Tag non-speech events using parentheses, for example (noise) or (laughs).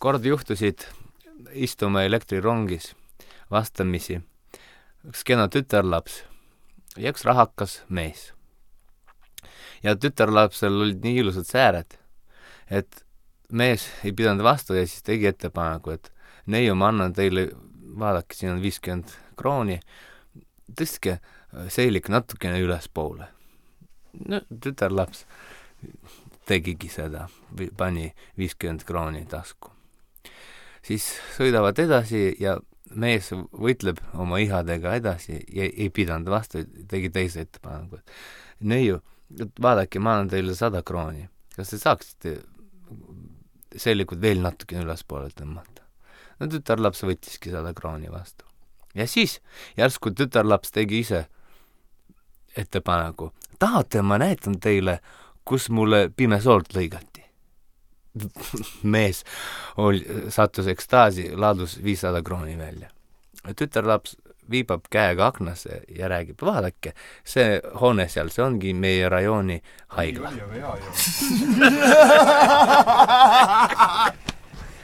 kord juhtusid istuma elektrirongis vastamisi üks kena tütarlaps ja üks rahakas mees. ja tütarlapsel olid nii ilusad sääred, et mees ei pidanud vastu ja siis tegi ettepaneku, et neiu, ma annan teile, vaadake, siin on viiskümmend krooni, tõstke seelik natukene ülespoole. no tütarlaps tegigi seda, pani viiskümmend krooni tasku. Siis sõidavad edasi ja mees võitleb oma ihadega edasi ja ei pidanud vastu, tegi teise ettepaneku, et neiu, vaadake, ma annan teile sada krooni, kas te saaksite sellikult veel natukene ülespoole tõmmata? no tütarlaps võttiski sada krooni vastu. ja siis järsku tütarlaps tegi ise ettepaneku, tahate, ma näitan teile, kus mulle pimesoolt lõigati (laughs) mees oli, sattus ekstaasi, laadus viissada krooni välja. tütarlaps viibab käega aknasse ja räägib, vaadake, see hoone seal, see ongi meie rajooni haigla. (laughs)